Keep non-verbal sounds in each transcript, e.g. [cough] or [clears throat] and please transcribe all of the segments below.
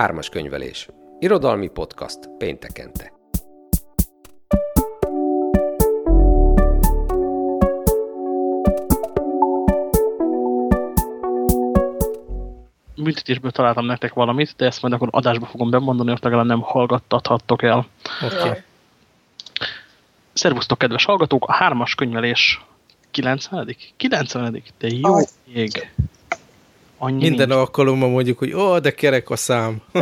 Hármas könyvelés. Irodalmi podcast péntekente. büntetésből találtam nektek valamit, de ezt majd akkor adásba fogom bemondani, hogy legalább nem hallgattathattok el. Okay. Szervusztok, kedves hallgatók! A hármas könyvelés 90 90 De jó ég! Annyi Minden nincs. alkalommal mondjuk, hogy ó, de kerek a szám. [laughs]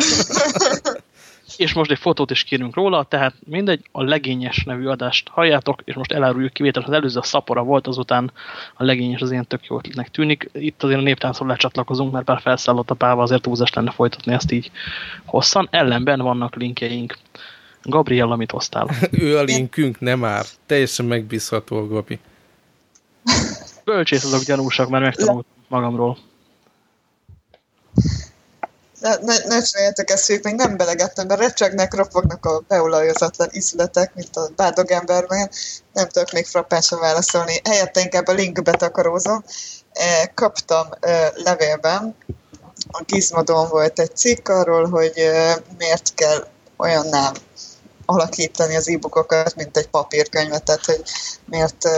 és most egy fotót is kérünk róla, tehát mindegy, a legényes nevű adást halljátok, és most eláruljuk kivétel, az előző a szapora volt, azután a legényes az ilyen tök jó ötletnek tűnik. Itt azért a néptáncról lecsatlakozunk, mert bár felszállott a páva, azért túlzás lenne folytatni ezt így hosszan. Ellenben vannak linkjeink. Gabriel, amit hoztál? [laughs] ő a linkünk, nem már. Teljesen megbízható, Gabi. Bölcsész azok gyanúsak, mert megtanultam magamról ne, ne, ne csináljátok ezt, még nem belegettem, de recsegnek, ropognak a beolajozatlan ízletek, mint a bádog emberben. Nem tudok még frappánsan válaszolni. Helyette inkább a linkbe takarózom. E, kaptam e, levélben, a Gizmodon volt egy cikk arról, hogy e, miért kell olyan nem alakítani az e-bookokat, mint egy papírkönyvet, tehát hogy miért,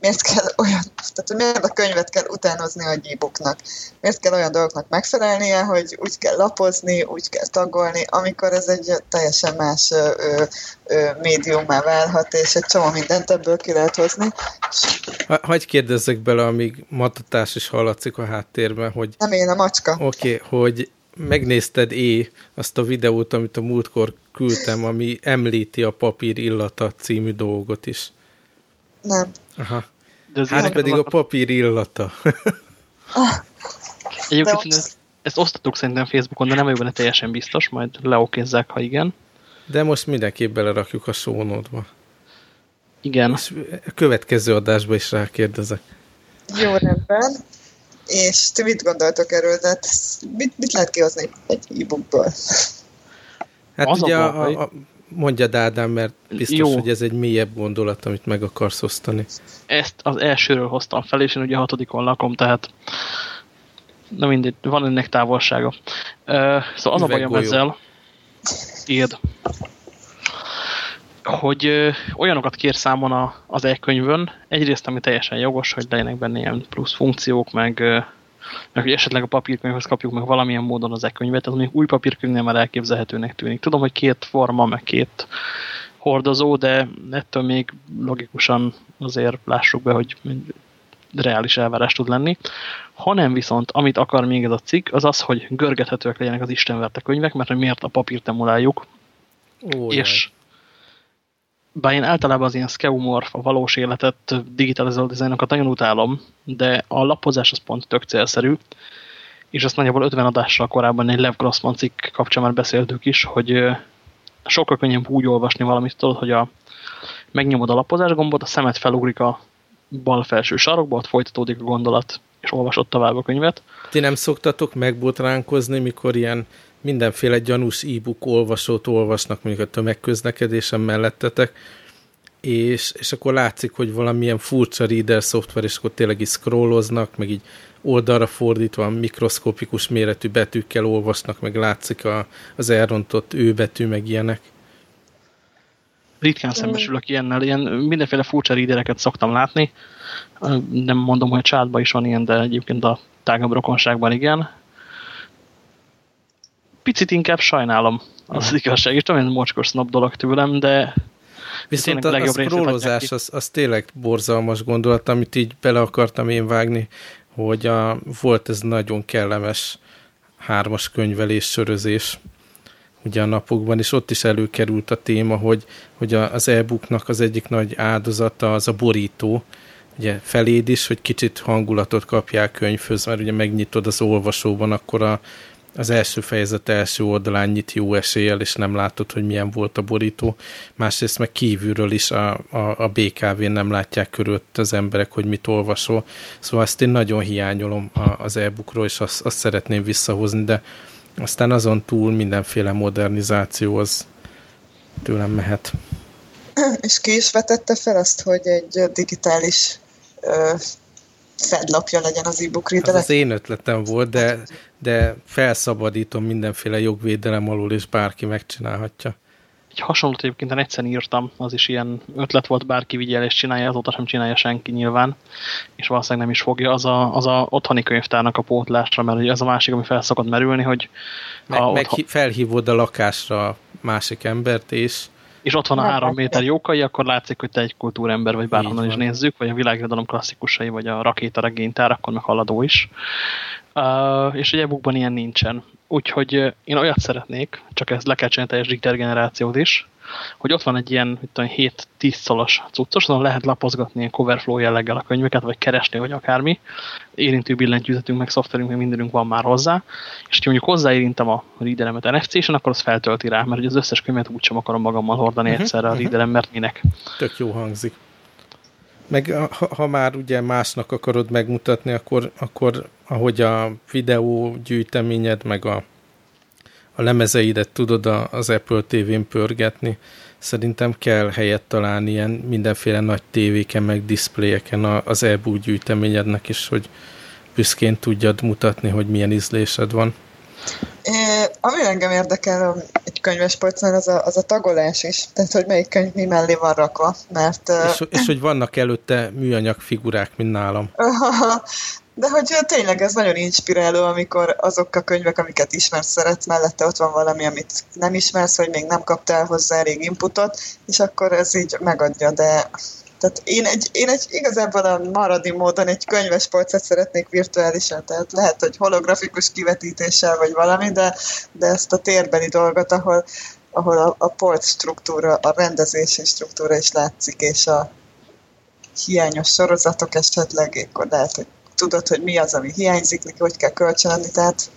miért kell olyan, tehát hogy miért a könyvet kell utánozni a e-booknak, miért kell olyan dolgoknak megfelelnie, hogy úgy kell lapozni, úgy kell tagolni, amikor ez egy teljesen más ö, ö, médiummá válhat, és egy csomó mindent ebből ki lehet hozni. Hagy kérdezzek bele, amíg matatás is hallatszik a háttérben, hogy... Nem én, a macska. Oké, okay, hogy megnézted é azt a videót, amit a múltkor küldtem, ami említi a papír illata című dolgot is. Nem. Aha. De ez hát pedig a papír illata. Egyébként ezt, ezt osztatok szerintem Facebookon, de nem vagyok benne teljesen biztos, majd leokézzák, ha igen. De most mindenképp belerakjuk a sónodba. Igen. És a következő adásba is rákérdezek. Jó, rendben. És ti mit gondoltok erről? Tehát mit, mit lehet kihozni egy e-bookból? Hát az ugye a, a, a, mondjad Ádám, mert biztos, Jó. hogy ez egy mélyebb gondolat, amit meg akarsz osztani. Ezt az elsőről hoztam fel, és én ugye a hatodikon lakom, tehát na mindegy, van ennek távolsága. Uh, szóval az a bajom ezzel, írd, hogy olyanokat kér számon a, az e-könyvön, egyrészt, ami teljesen jogos, hogy legyenek benne ilyen plusz funkciók, meg meg hogy esetleg a papírkönyvhez kapjuk meg valamilyen módon az e-könyvet, az még új papírkönyvnél már elképzelhetőnek tűnik. Tudom, hogy két forma, meg két hordozó, de ettől még logikusan azért lássuk be, hogy reális elvárás tud lenni. Hanem viszont, amit akar még ez a cikk, az az, hogy görgethetőek legyenek az istenverte könyvek, mert hogy miért a papírt emuláljuk. Ó, és bár én általában az ilyen skeumorf, a valós életet, digitalizált dizájnokat nagyon utálom, de a lapozás az pont tök célszerű, és azt nagyjából 50 adással korábban egy Lev Grossman cikk kapcsán már beszéltük is, hogy sokkal könnyebb úgy olvasni valamit, tudod, hogy a, megnyomod a lapozás gombot, a szemet felugrik a bal felső sarokba, ott folytatódik a gondolat, és olvasod tovább a könyvet. Ti nem szoktatok megbotránkozni, mikor ilyen mindenféle gyanús e-book olvasót olvasnak mondjuk a tömegközlekedésen mellettetek, és, és akkor látszik, hogy valamilyen furcsa reader szoftver, és akkor tényleg is scrolloznak, meg így oldalra fordítva mikroszkopikus méretű betűkkel olvasnak, meg látszik a, az elrontott ő betű, meg ilyenek. Ritkán szembesülök ilyennel, ilyen mindenféle furcsa readereket szoktam látni. Nem mondom, hogy a csátban is van ilyen, de egyébként a tágabb rokonságban igen picit inkább sajnálom az igazság, és tudom, hogy mocskos snob dolog tőlem, de Viszont a, a scrollozás az, az tényleg borzalmas gondolat, amit így bele akartam én vágni, hogy a, volt ez nagyon kellemes hármas könyvelés, sörözés ugye a napokban, és ott is előkerült a téma, hogy, hogy az e-booknak az egyik nagy áldozata az a borító, ugye feléd is, hogy kicsit hangulatot kapják könyvhöz, mert ugye megnyitod az olvasóban, akkor a, az első fejezet első oldalán nyit jó eséllyel, és nem látod, hogy milyen volt a borító. Másrészt meg kívülről is a, a, a BKV-n nem látják körülött az emberek, hogy mit olvasol. Szóval ezt én nagyon hiányolom az e-bookról, és azt, azt szeretném visszahozni, de aztán azon túl mindenféle modernizáció az tőlem mehet. És ki is vetette fel azt, hogy egy digitális fedlapja legyen az e-book reader. Az, az én ötletem volt, de, de felszabadítom mindenféle jogvédelem alól, és bárki megcsinálhatja. Egy hasonlót egyébként egyszer írtam, az is ilyen ötlet volt, bárki vigyel és csinálja, azóta sem csinálja senki nyilván, és valószínűleg nem is fogja, az a, az a otthoni könyvtárnak a pótlásra, mert ez a másik, ami fel szokott merülni, hogy meg, a meg otthon... felhívod a lakásra másik embert, és és ott van a három méter jókai, akkor látszik, hogy te egy kultúrember, vagy bárhonnan is nézzük, vagy a világirodalom klasszikusai, vagy a rakétaregénytár, akkor meg haladó is. Uh, és egy e ilyen nincsen. Úgyhogy én olyat szeretnék, csak ez le kell csinálni teljes generációt is, hogy ott van egy ilyen 7-10 szolos cuccos, azon lehet lapozgatni ilyen coverflow jelleggel a könyveket, vagy keresni, vagy akármi. Érintő billentyűzetünk, meg szoftverünk, meg mindenünk van már hozzá. És ha mondjuk hozzáérintem a readeremet NFC-sen, akkor az feltölti rá, mert az összes könyvet úgysem akarom magammal hordani uh -huh, egyszerre a mhm. readerem, mert minek. Tök jó hangzik. Meg ha, ha már ugye másnak akarod megmutatni, akkor, akkor ahogy a videó gyűjteményed, meg a, a lemezeidet tudod az Apple TV-n pörgetni, szerintem kell helyet találni ilyen mindenféle nagy tévéken, meg diszpléjeken az e-book gyűjteményednek is, hogy büszkén tudjad mutatni, hogy milyen ízlésed van. É, ami engem érdekel egy könyves polcnál, az a, az a tagolás is. Tehát, hogy melyik könyv mi mellé van rakva. Mert, és, és hogy vannak előtte műanyag figurák, mint nálam. De hogy tényleg ez nagyon inspiráló, amikor azok a könyvek, amiket ismersz, szeretsz, mellette ott van valami, amit nem ismersz, vagy még nem kaptál hozzá elég inputot, és akkor ez így megadja, de tehát én egy, én egy igazából a maradi módon egy könyves polcot szeretnék virtuálisan, tehát lehet, hogy holografikus kivetítéssel vagy valami, de, de ezt a térbeli dolgot, ahol, ahol a, a polc struktúra, a rendezési struktúra is látszik, és a hiányos sorozatok esetleg, akkor lehet, hogy tudod, hogy mi az, ami hiányzik, hogy kell kölcsönadni, tehát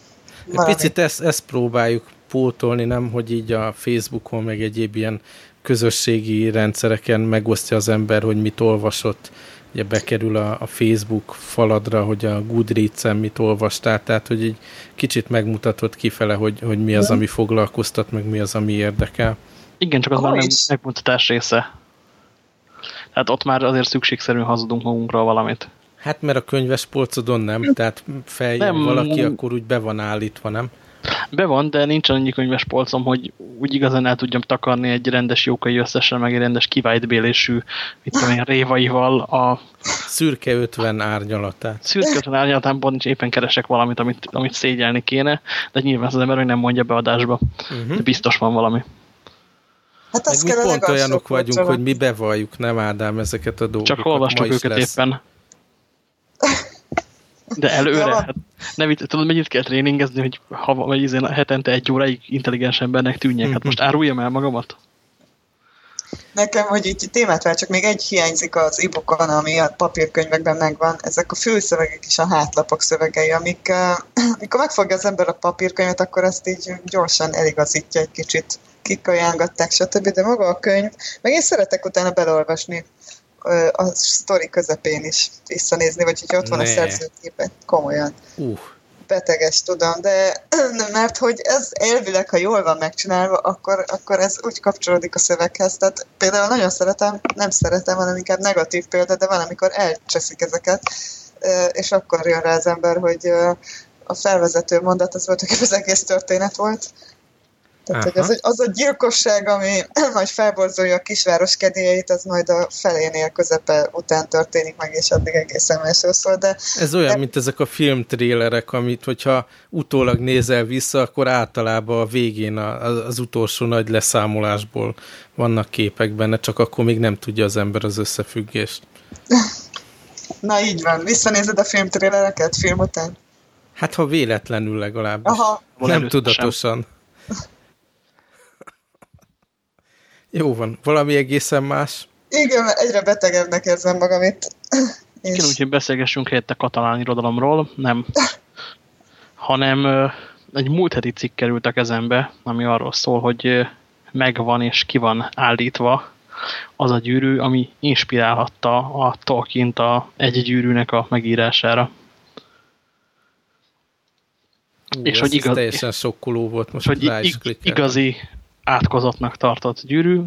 valami. Picit ezt, ezt próbáljuk pótolni, nem, hogy így a Facebookon, meg egyéb ilyen közösségi rendszereken megosztja az ember, hogy mit olvasott, ugye bekerül a, a Facebook faladra, hogy a Goodreads-en mit olvastál, tehát hogy egy kicsit megmutatod kifele, hogy, hogy mi az, ami foglalkoztat, meg mi az, ami érdekel. Igen, csak az már nem megmutatás része. Tehát ott már azért szükségszerűen hazudunk magunkra valamit. Hát mert a könyves polcodon nem, tehát feljön nem, valaki, akkor úgy be van állítva, nem? Be van, de nincs annyi könyves polcom, hogy úgy igazán el tudjam takarni egy rendes jókai összesen, meg egy rendes kivájtbélésű, mit tudom én, révaival a... Szürke 50 árnyalatát. Szürke 50 árnyalatában is éppen keresek valamit, amit, amit szégyelni kéne, de nyilván az ember nem mondja be adásba. Uh -huh. De biztos van valami. Hát meg mi pont olyanok vagyunk, hogy mi bevalljuk, nem Ádám ezeket a dolgokat. Csak olvastuk őket lesz. éppen. De előre? Hát, nem, tudod, mennyit kell tréningezni, hogy ha, vagy izén hetente egy óráig intelligens embernek tűnjek. Hát most áruljam el magamat? Nekem, hogy így témát vár, csak még egy hiányzik az e ami a papírkönyvekben megvan, ezek a fülszövegek és a hátlapok szövegei, amik, [clears throat] amikor megfogja az ember a papírkönyvet, akkor ezt így gyorsan eligazítja egy kicsit, kikajángatták, stb. De maga a könyv, meg én szeretek utána belolvasni a sztori közepén is visszanézni, vagy hogyha ott van ne. a szerzőképe, komolyan. Uh. Beteges, tudom, de [clears throat] mert hogy ez elvileg, ha jól van megcsinálva, akkor, akkor ez úgy kapcsolódik a szöveghez. Tehát például nagyon szeretem, nem szeretem, hanem inkább negatív példa, de van, amikor elcseszik ezeket, és akkor jön rá az ember, hogy a felvezető mondat az volt, hogy az egész történet volt, tehát, hogy az, az a gyilkosság, ami [clears throat] majd felborzolja a kisváros kedélyeit, az majd a felénél közepe után történik meg, és addig egészen másról szól. De, Ez olyan, de... mint ezek a filmtrélerek, amit hogyha utólag nézel vissza, akkor általában a végén a, az utolsó nagy leszámolásból vannak képek benne, csak akkor még nem tudja az ember az összefüggést. [laughs] Na így van. Visszanézed a filmtrélereket film után? Hát ha véletlenül legalábbis. Aha. Nem tudatosan. Sem. Jó van. Valami egészen más? Igen, egyre betegebbnek érzem magam itt. [laughs] És... Igen, úgyhogy beszélgessünk helyette katalán irodalomról, nem. [laughs] hanem egy múlt heti cikk került a kezembe, ami arról szól, hogy megvan és ki van állítva az a gyűrű, ami inspirálhatta a tolkien a egy gyűrűnek a megírására. Ú, és hogy igaz, teljesen sokkoló volt, most hogy ig igazi átkozottnak tartott gyűrű,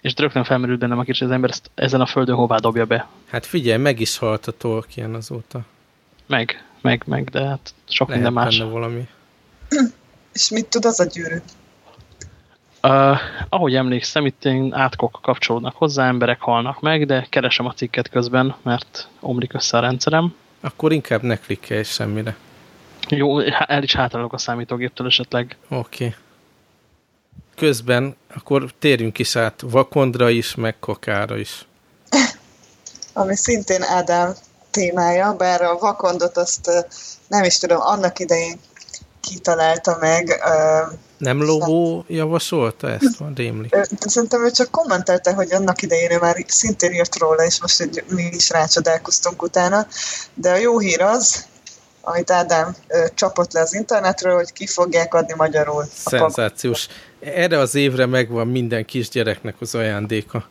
és rögtön felmerült bennem a kis az ember ezt ezen a földön hová dobja be. Hát figyelj, meg is halt a Tolkien azóta. Meg, meg, meg, de hát sok Lehet minden más. valami. [clears throat] És mit tud az a gyűrű? Uh, ahogy emlékszem, itt én átkok kapcsolódnak hozzá, emberek halnak meg, de keresem a cikket közben, mert omlik össze a rendszerem. Akkor inkább ne klikkelj semmire. Jó, el is hátrálok a számítógéptől esetleg. Oké. Okay. Közben akkor térjünk is át Vakondra is, meg Kakára is. [laughs] Ami szintén Ádám témája, bár a Vakondot azt nem is tudom, annak idején kitalálta meg. Nem Lobó javasolta ezt? Van rémlik. Szerintem ő csak kommentelte, hogy annak idején ő már szintén írt róla, és most hogy mi is rácsodálkoztunk utána. De a jó hír az, amit Ádám ö, csapott le az internetről, hogy ki fogják adni magyarul. Szenzációs. Erre az évre megvan minden kisgyereknek az ajándéka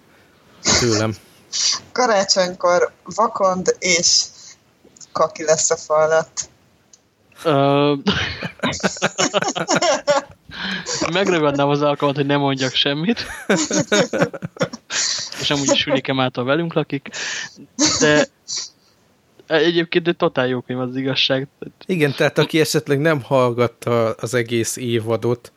tőlem. Karácsonykor vakond és kaki lesz a fal alatt. Megragadnám az alkalmat, hogy ne mondjak semmit. És amúgy is Ülikem által velünk lakik. De egyébként de totál jó könyv az igazság. Igen, tehát aki esetleg nem hallgatta az egész évadot,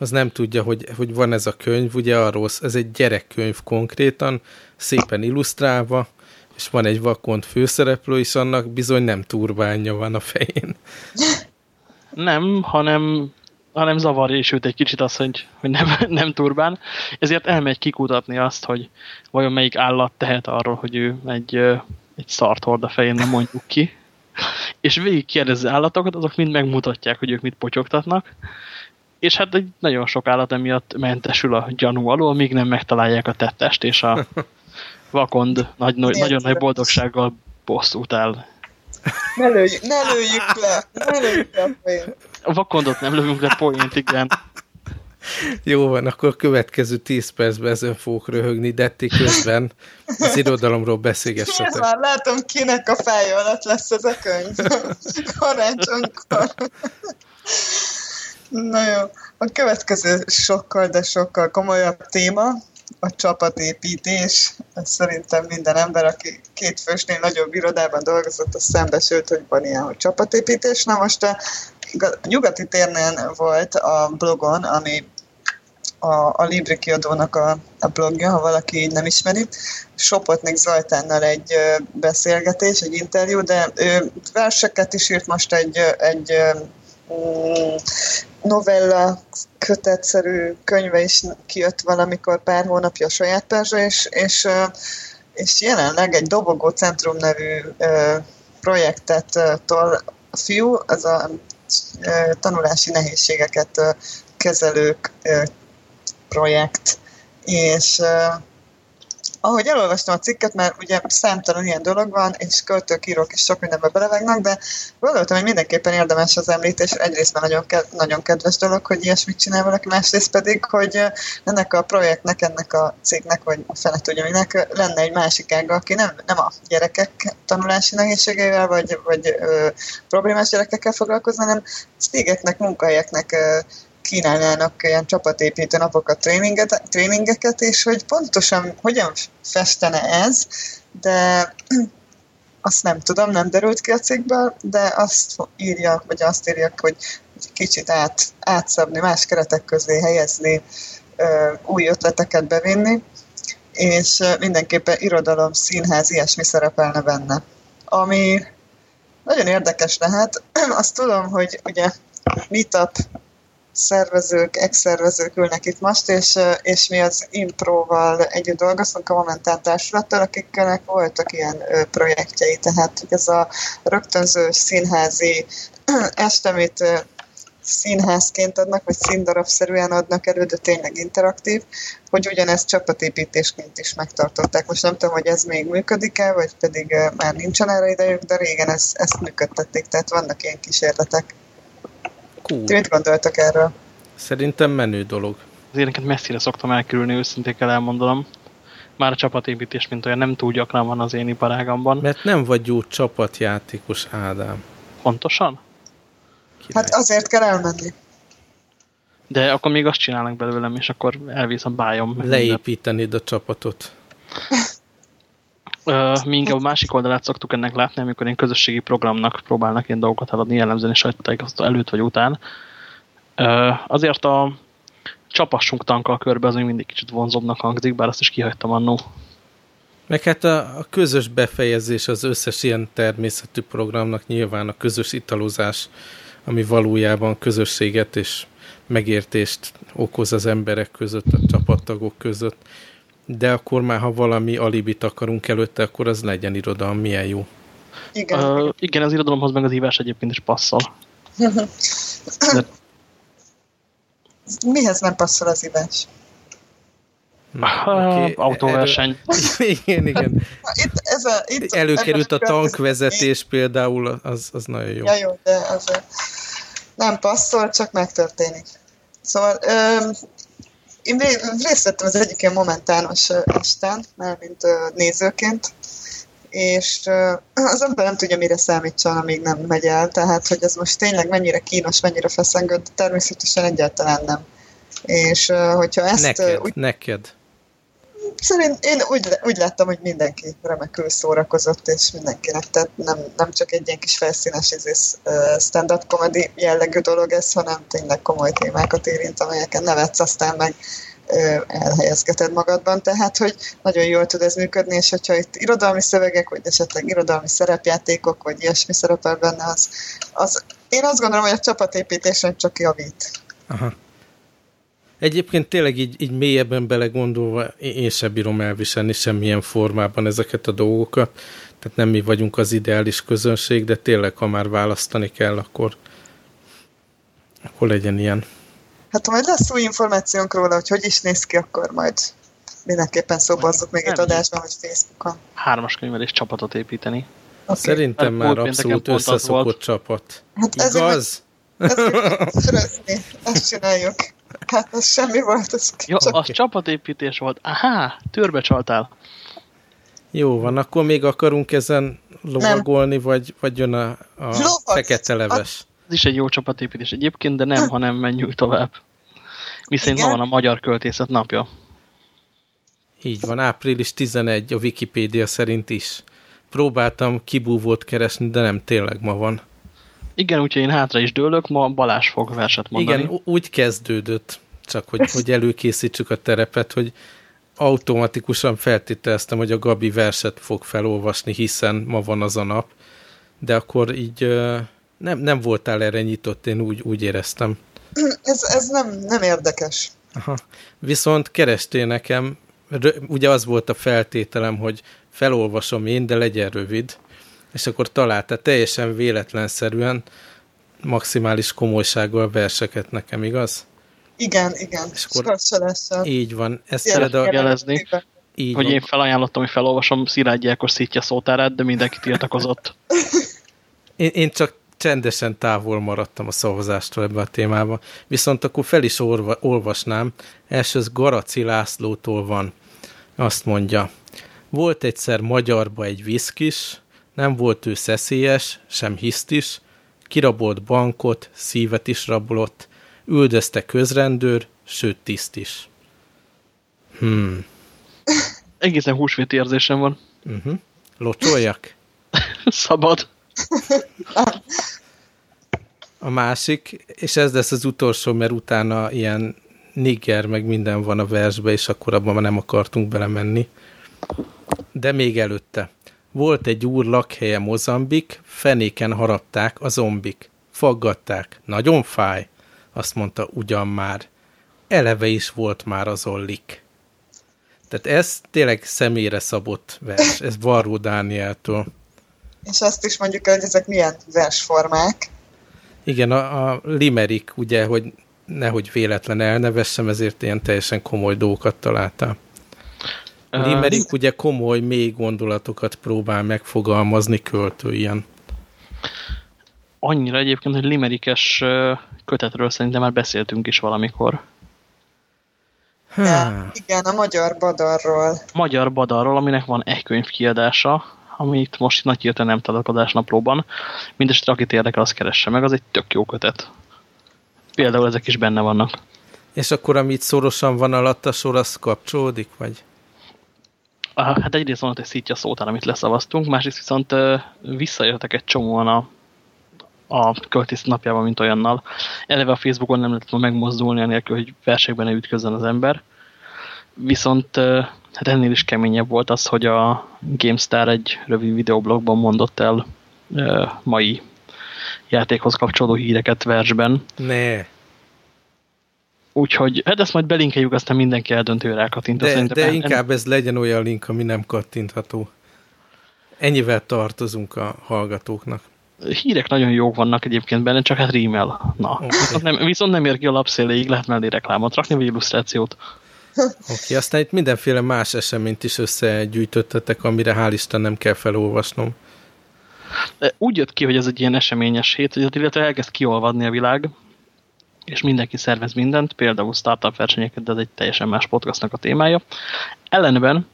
az nem tudja, hogy, hogy van ez a könyv, ugye arról, ez egy gyerekkönyv konkrétan, szépen illusztrálva, és van egy vakond főszereplő is, annak bizony nem turbánja van a fején. [laughs] Nem, hanem, hanem zavarja is őt egy kicsit az, hogy, hogy nem, [laughs] nem turbán. Ezért elmegy kikutatni azt, hogy vajon melyik állat tehet arról, hogy ő egy, egy szart hord a fején, nem mondjuk ki. [laughs] És végig kérdezi állatokat, azok mind megmutatják, hogy ők mit potyogtatnak. És hát egy nagyon sok állat emiatt mentesül a gyanú alól, míg nem megtalálják a tettest, és a [laughs] vakond nagy, nagyon nagy boldogsággal bosszút el. Ne lőjük, ne lőjük le! Ne lőjük le a poént. A vakondot nem lövünk le poént, igen. Jó van, akkor a következő 10 percben ezen fogok röhögni, de ti közben az irodalomról beszélgessetek. Már látom, kinek a feje alatt lesz ez a könyv. [laughs] Karácsonykor. Na jó, a következő sokkal, de sokkal komolyabb téma, a csapatépítés. Szerintem minden ember, aki két fősnél nagyobb irodában dolgozott, az szembesült, hogy van ilyen, hogy csapatépítés. Na most a, a nyugati térnél volt a blogon, ami a, a Libri kiadónak a, a blogja, ha valaki így nem ismeri. Sopotnik Zoltánnal egy beszélgetés, egy interjú, de ő verseket is írt most egy, egy mm, novella kötetszerű könyve is kijött valamikor pár hónapja a saját perzsa, és, és, és jelenleg egy Dobogó Centrum nevű projektet tol a fiú, az a tanulási nehézségeket kezelők projekt, és ahogy elolvastam a cikket, mert ugye számtalan ilyen dolog van, és költők, írók is sok mindenbe belevágnak, de gondoltam, hogy mindenképpen érdemes az említés. Egyrészt már nagyon, ke- nagyon kedves dolog, hogy ilyesmit csinál valaki, másrészt pedig, hogy ennek a projektnek, ennek a cégnek, vagy fele tudja minek, lenne egy másik ága, aki nem, nem a gyerekek tanulási nehézségeivel, vagy, vagy ö, problémás gyerekekkel foglalkozna, hanem cégeknek, munkahelyeknek ö, kínálnának ilyen csapatépítő napokat, tréninget, tréningeket, és hogy pontosan hogyan festene ez, de [clears throat] azt nem tudom, nem derült ki a cikkből, de azt írja, vagy azt írja, hogy kicsit át, átszabni, más keretek közé helyezni, új ötleteket bevinni, és mindenképpen irodalom, színház, ilyesmi szerepelne benne. Ami nagyon érdekes lehet, [clears throat] azt tudom, hogy ugye Meetup szervezők, ex-szervezők ülnek itt most, és, és mi az Improval együtt dolgozunk a Momentán Társulattal, akiknek voltak ilyen projektjei, tehát ez a rögtönző színházi amit színházként adnak, vagy színdarabszerűen adnak elő, de tényleg interaktív, hogy ugyanezt csapatépítésként is megtartották. Most nem tudom, hogy ez még működik-e, vagy pedig már nincsen erre idejük, de régen ezt, ezt működtették, tehát vannak ilyen kísérletek. Cool. Ti mit gondoltak erről? Szerintem menő dolog. Az éneket messzire szoktam elkerülni, őszintén kell elmondanom. Már a csapatépítés, mint olyan nem túl gyakran van az én iparágamban. Mert nem vagy jó csapatjátékos, Ádám. Pontosan? Király. Hát azért kell elmenni. De akkor még azt csinálnak belőlem, és akkor elvész a bájom. Leépítenéd a csapatot. [laughs] inkább a másik oldalát szoktuk ennek látni, amikor én közösségi programnak próbálnak ilyen dolgokat eladni, jellemzően sajtótájékoztató előtt vagy után. Azért a csapassunk tankkal körbe az még mindig kicsit vonzóbbnak hangzik, bár azt is kihagytam annó. Meg hát a, a közös befejezés az összes ilyen természetű programnak nyilván a közös italozás, ami valójában közösséget és megértést okoz az emberek között, a csapattagok között. De akkor már, ha valami alibit akarunk előtte, akkor az legyen irodalom, milyen jó. Igen. Uh, igen, az irodalomhoz meg az ívás egyébként is passzol. De... [laughs] Mihez nem passzol az ívás? okay. Autóverseny. [laughs] igen, igen. Itt, ez a, itt Előkerült a tankvezetés például, az, az nagyon jó. Ja, jó, de az nem passzol, csak megtörténik. Szóval öm, én részt vettem az egyik ilyen momentános esten, mint nézőként, és az ember nem tudja, mire számítson, amíg nem megy el, tehát hogy ez most tényleg mennyire kínos, mennyire feszengő, természetesen egyáltalán nem. És hogyha ezt... Neked, úgy, neked. Szerint én úgy, úgy láttam, hogy mindenki remekül szórakozott, és mindenkinek, tehát nem, nem csak egy ilyen kis felszínes stand-up comedy jellegű dolog ez, hanem tényleg komoly témákat érint, amelyeken nevetsz, aztán meg elhelyezgeted magadban, tehát hogy nagyon jól tud ez működni, és hogyha itt irodalmi szövegek, vagy esetleg irodalmi szerepjátékok, vagy ilyesmi szerepel benne, az, az én azt gondolom, hogy a csapatépítésen csak javít. Aha. Egyébként tényleg így, így mélyebben belegondolva én sem bírom elviselni semmilyen formában ezeket a dolgokat. Tehát nem mi vagyunk az ideális közönség, de tényleg, ha már választani kell, akkor, akkor legyen ilyen. Hát ha majd lesz új információnk róla, hogy hogy is néz ki, akkor majd mindenképpen szóbazzuk még egy adásban, vagy Facebookon. Hármas könyvelés csapatot építeni. Okay. Szerintem hát, már abszolút összeszokott csapat. Hát Igaz? Ez, ez, [laughs] ezt csináljuk. Hát az semmi volt. Az Jó, csak... az csapatépítés volt. Aha, törbe csaltál. Jó van, akkor még akarunk ezen lovagolni, vagy, vagy jön a, a fekete leves? Ez is egy jó csapatépítés egyébként, de nem, hanem menjünk tovább. Viszont ma van a Magyar Költészet napja. Így van, április 11 a Wikipédia szerint is. Próbáltam kibúvót keresni, de nem tényleg ma van. Igen, úgyhogy én hátra is dőlök, ma Balázs fog verset mondani. Igen, úgy kezdődött, csak hogy, hogy előkészítsük a terepet, hogy automatikusan feltételeztem, hogy a Gabi verset fog felolvasni, hiszen ma van az a nap, de akkor így nem, nem voltál erre nyitott, én úgy, úgy éreztem. Ez, ez nem, nem érdekes. Aha. Viszont kerestél nekem, ugye az volt a feltételem, hogy felolvasom én, de legyen rövid, és akkor találta teljesen véletlenszerűen maximális komolysággal verseket nekem, igaz? Igen, igen. És akkor így van. Ezt szeretem jelezni, így hogy van. én felajánlottam, hogy felolvasom Szilágy Jákos szítja szótárát, de mindenki tiltakozott. [laughs] én, én csak csendesen távol maradtam a szavazástól ebbe a témába. Viszont akkor fel is orva, olvasnám. Első Garaci Lászlótól van. Azt mondja, volt egyszer magyarba egy viszkis, nem volt ő szeszélyes, sem hisztis, kirabolt bankot, szívet is rabolott, üldözte közrendőr, sőt tiszt is. Hmm. [laughs] Egészen húsvéti érzésem van. Uh mhm. -huh. Locsoljak? [laughs] Szabad. A másik, és ez lesz az utolsó, mert utána ilyen nigger, meg minden van a versbe, és akkor abban nem akartunk belemenni. De még előtte. Volt egy úr lakhelye Mozambik, fenéken harapták a zombik. Faggatták. Nagyon fáj, azt mondta ugyan már. Eleve is volt már az ollik. Tehát ez tényleg személyre szabott vers, ez Varró Dánieltől. És azt is mondjuk, hogy ezek milyen versformák. Igen, a, a limerick, ugye, hogy nehogy véletlen elnevessem, ezért ilyen teljesen komoly dolgokat találtam. Limerick uh, ugye komoly, mély gondolatokat próbál megfogalmazni költő ilyen. Annyira egyébként, hogy limerikes kötetről szerintem már beszéltünk is valamikor. Ja, igen, a Magyar Badarról. Magyar Badarról, aminek van egy könyv kiadása, amit most nagy hirtelen nem találok adásnaplóban. Mindestre, akit érdekel, azt keresse meg, az egy tök jó kötet. Például ezek is benne vannak. És akkor, amit szorosan van alatt a sor, az kapcsolódik, vagy? Hát egyrészt van ott egy szítja szótán, amit leszavaztunk, másrészt viszont visszajöttek egy csomóan a, a költészet napjában, mint olyannal. Eleve a Facebookon nem lehetett megmozdulni, anélkül, hogy versekben ne ütközzen az ember. Viszont hát ennél is keményebb volt az, hogy a GameStar egy rövid videoblogban mondott el mai játékhoz kapcsolódó híreket versben. Ne. Úgyhogy, hát ezt majd belinkeljük, aztán mindenki eldöntő, rákattint. De, de el, inkább ez legyen olyan link, ami nem kattintható. Ennyivel tartozunk a hallgatóknak. Hírek nagyon jók vannak egyébként benne, csak hát rímel. Na, okay. viszont, nem, viszont nem ér ki a lapszéléig, lehet mellé reklámot rakni, vagy illusztrációt. Oké, okay, aztán itt mindenféle más eseményt is összegyűjtöttetek, amire hál' Isten nem kell felolvasnom. Úgy jött ki, hogy ez egy ilyen eseményes hét, illetve elkezd kiolvadni a világ, és mindenki szervez mindent, például startup versenyeket, de ez egy teljesen más podcastnak a témája. Ellenben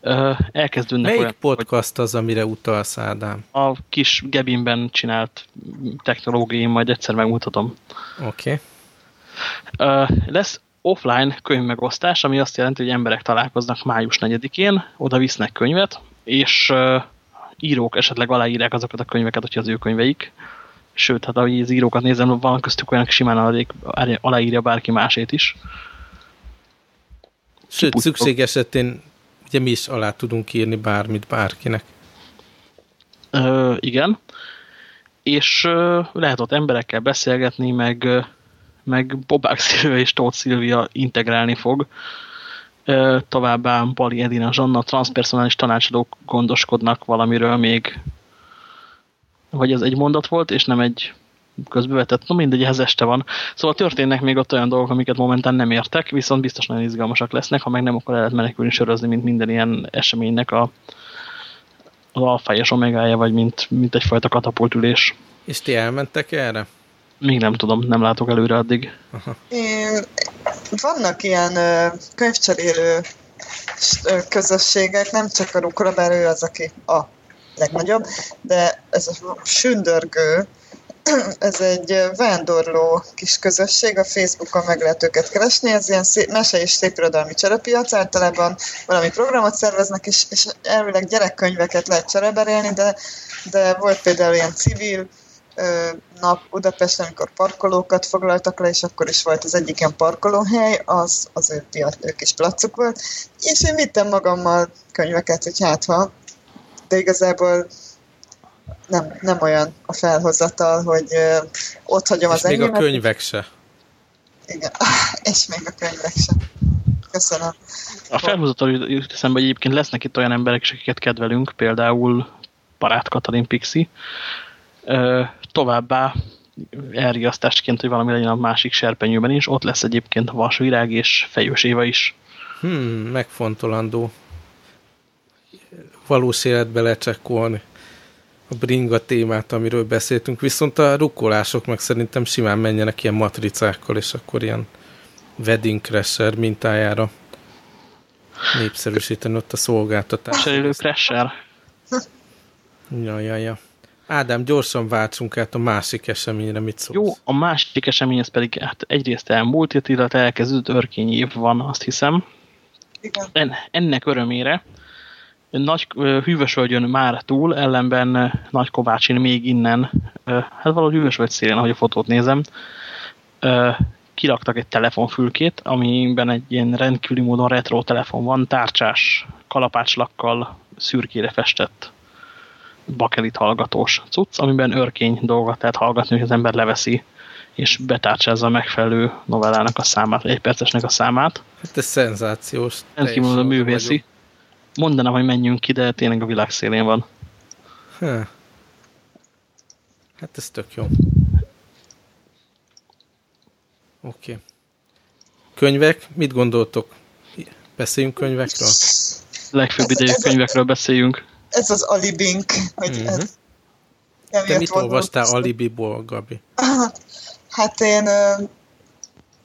uh, elkezdődnek Melyik olyan, podcast az, amire utalsz, Ádám? A kis Gebinben csinált technológiai, majd egyszer megmutatom. Oké. Okay. Uh, lesz offline könyvmegosztás, ami azt jelenti, hogy emberek találkoznak május 4-én, oda visznek könyvet, és uh, írók esetleg aláírják azokat a könyveket, hogyha az ő könyveik. Sőt, hát ahogy az írókat nézem, van köztük olyan, simán aláír, aláírja bárki másét is. Sőt, Kipusztok. szükség esetén ugye mi is alá tudunk írni bármit bárkinek. Ö, igen. És ö, lehet ott emberekkel beszélgetni, meg, meg Bobák Szilvia és Tóth Szilvia integrálni fog továbbá Bali Edina Zsanna, transpersonális tanácsadók gondoskodnak valamiről még, vagy ez egy mondat volt, és nem egy közbevetett, no mindegy, ez este van. Szóval történnek még ott olyan dolgok, amiket momentán nem értek, viszont biztos nagyon izgalmasak lesznek, ha meg nem, akkor el lehet menekülni sörözni, mint minden ilyen eseménynek a, az alfa és omegája, vagy mint, mint egyfajta katapultülés. És ti elmentek erre? Még nem tudom, nem látok előre addig. Aha. Én, vannak ilyen ö, könyvcserélő közösségek, nem csak a Rukora, mert ő az, aki a legnagyobb, de ez a sündörgő, [clears throat] ez egy vándorló kis közösség, a Facebookon meg lehet őket keresni, ez ilyen szép, mese és szépirodalmi cserepiac, általában valami programot szerveznek, és, és elvileg gyerekkönyveket lehet csereberélni, de, de volt például ilyen civil nap Budapesten, amikor parkolókat foglaltak le, és akkor is volt az egyik ilyen parkolóhely, az az ő, piac, ő kis placuk volt, és én vittem magammal könyveket, hogy hát ha, de igazából nem, nem olyan a felhozatal, hogy ö, ott hagyom és az még enyémet. a könyvek se. Igen, és még a könyvek se. Köszönöm. A felhozatal jut eszembe, hogy egyébként lesznek itt olyan emberek is, akiket kedvelünk, például Barát Katalin Pixi, Továbbá elriasztásként, hogy valami legyen a másik serpenyőben is, ott lesz egyébként vasvirág és fejős Éva is. Hmm, megfontolandó. Valós életbe lecsekkolni a bringa témát, amiről beszéltünk, viszont a rukkolások meg szerintem simán menjenek ilyen matricákkal, és akkor ilyen wedding crasher mintájára népszerűsíteni ott a szolgáltatást. Cserélő crasher. Ja, ja, ja. Ádám, gyorsan váltsunk át a másik eseményre, mit szólsz? Jó, a másik esemény ez pedig hát egyrészt elmúlt, illetve elkezdődött örkény év van, azt hiszem. En, ennek örömére nagy hűvösvölgyön már túl, ellenben Nagy Kovácsin még innen, hát valahogy hűvösvölgy szélén, ahogy a fotót nézem, kiraktak egy telefonfülkét, amiben egy ilyen rendkívüli módon retro telefon van, tárcsás, kalapácslakkal szürkére festett bakelit hallgatós cucc, amiben örkény dolgot lehet hallgatni, hogy az ember leveszi és betárcsázza a megfelelő novellának a számát, egy percesnek a számát. Hát ez szenzációs. Rendkívül a művészi. Vagyok. Mondanám, hogy menjünk ki, de tényleg a világ szélén van. Ha. Hát ez tök jó. Oké. Okay. Könyvek, mit gondoltok? Beszéljünk könyvekről? Legfőbb idejű könyvekről beszéljünk ez az alibink. Hogy uh-huh. ez, Te mit olvastál alibiból, Gabi? Hát én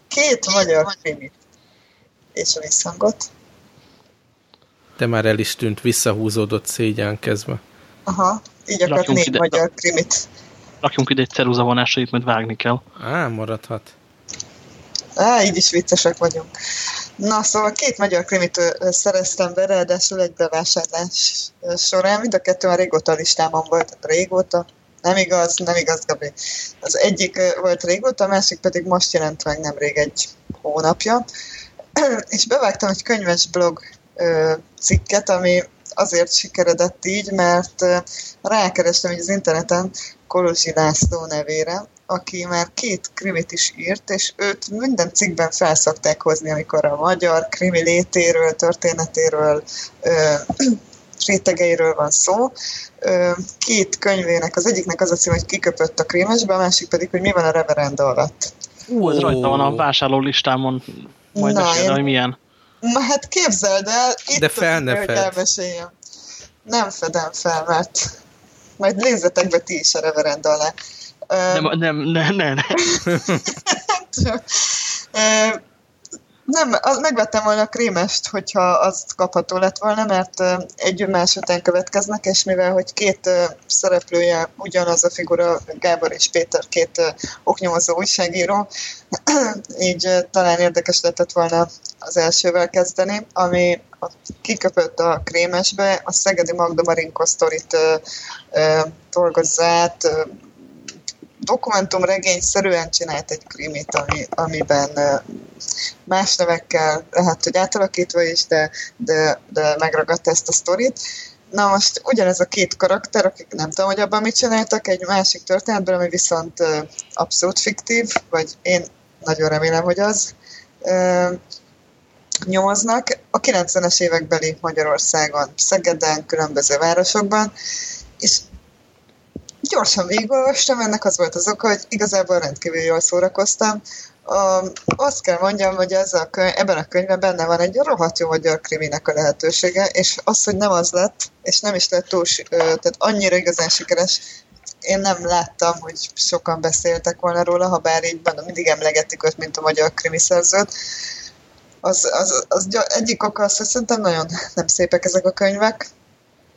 két magyar krimit és a visszhangot. Te már el is tűnt, visszahúzódott szégyenkezve. Aha, így akart négy ide, magyar krimit. Rakjunk ide egy ceruzavonásra, itt majd vágni kell. Á, maradhat. Á, így is viccesek vagyunk. Na, szóval két magyar krimit szereztem be, ráadásul egy bevásárlás során. Mind a kettő már régóta a listámon volt. Régóta? Nem igaz, nem igaz, Gabi. Az egyik volt régóta, a másik pedig most jelent meg nemrég egy hónapja. [clears throat] És bevágtam egy könyves blog cikket, ami azért sikeredett így, mert rákerestem így az interneten Kolozsi László nevére, aki már két krimit is írt, és őt minden cikkben felszokták hozni, amikor a magyar krimi létéről, történetéről, ö, [clears throat] rétegeiről van szó. Ö, két könyvének, az egyiknek az a cím, hogy kiköpött a krémesbe, a másik pedig, hogy mi van a reverenda alatt. Ú, ez rajta van a vásárló listámon, majd Na, én... hogy milyen. Na hát képzeld el, itt De fel ne fed. Nem fedem fel, mert majd nézzetek be ti is a reverenda alá. Nem, nem, nem, nem. [laughs] nem, az, megvettem volna a krémest, hogyha azt kapható lett volna, mert egy más után következnek, és mivel, hogy két szereplője ugyanaz a figura, Gábor és Péter, két oknyomozó újságíró, [clears throat] így talán érdekes lehetett volna az elsővel kezdeni, ami kiköpött a krémesbe, a Szegedi Magda Marinko sztorit dolgozza át, szerűen csinált egy krimit, ami, amiben más nevekkel lehet, hogy átalakítva is, de, de, de megragadta ezt a sztorit. Na most ugyanez a két karakter, akik nem tudom, hogy abban mit csináltak, egy másik történetben, ami viszont abszolút fiktív, vagy én nagyon remélem, hogy az, nyomoznak. A 90-es évekbeli Magyarországon, Szegeden, különböző városokban, és gyorsan végigolvastam, ennek az volt az oka, hogy igazából rendkívül jól szórakoztam. Azt kell mondjam, hogy ez a könyv, ebben a könyvben benne van egy rohadt jó magyar kriminek a lehetősége, és az, hogy nem az lett, és nem is lett túl, tehát annyira igazán sikeres, én nem láttam, hogy sokan beszéltek volna róla, ha bár így mindig emlegetik őt, mint a magyar krimiszerzőt. Az, az, az, az egyik oka az, hogy szerintem nagyon nem szépek ezek a könyvek,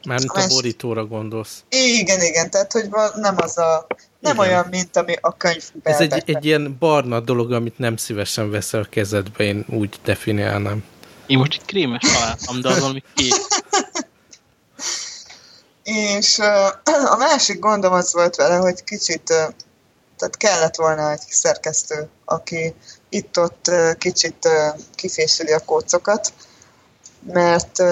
Mármint a borítóra gondolsz. Igen, igen, tehát hogy nem az a nem igen. olyan, mint ami a könyvben. Ez egy, egy ilyen barna dolog, amit nem szívesen veszel a kezedbe, én úgy definiálnám. Én most egy krémes találtam, de az valami kék. És uh, [clears throat] a másik gondom az volt vele, hogy kicsit, uh, tehát kellett volna egy szerkesztő, aki itt-ott kicsit kifésüli a kócokat, mert